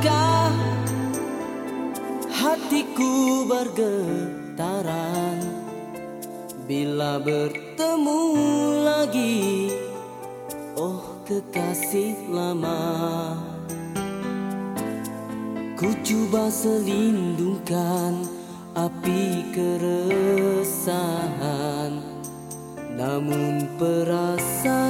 Maka hatiku bergetaran Bila bertemu lagi Oh kekasih lama Ku coba selindungkan api keresahan. Namun perasaan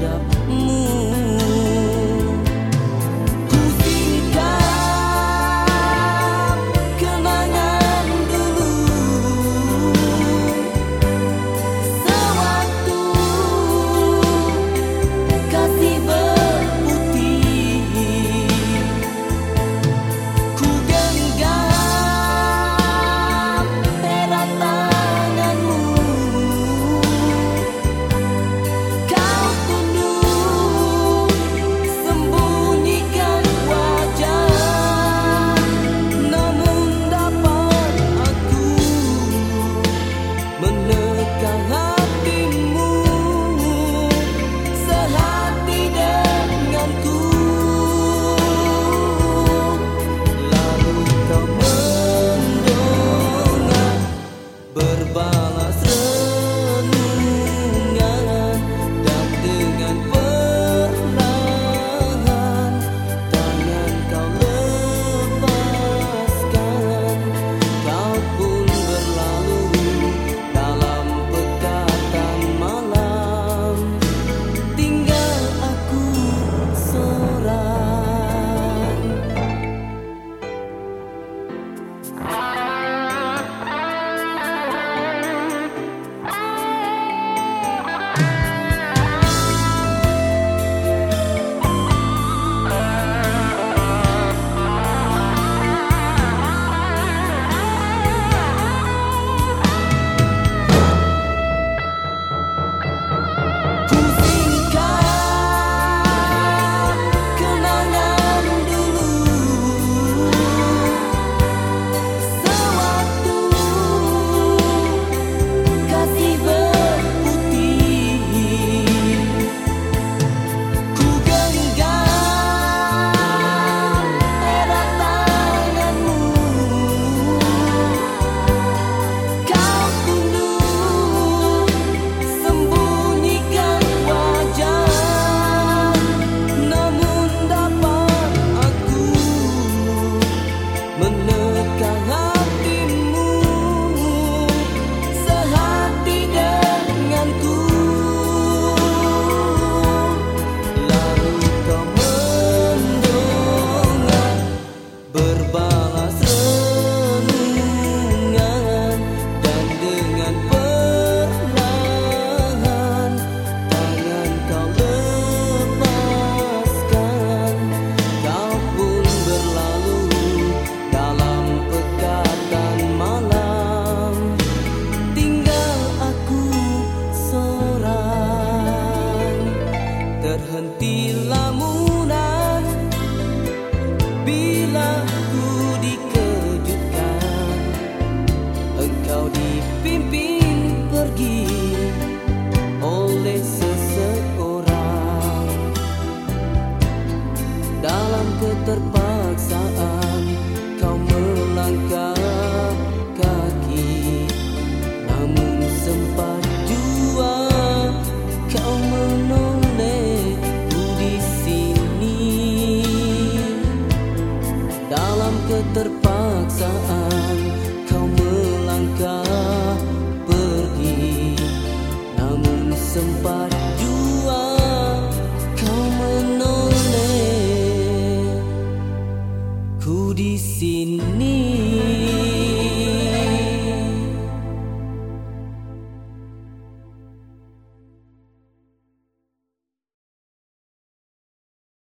ada Monday. Bila ku keterpaksaan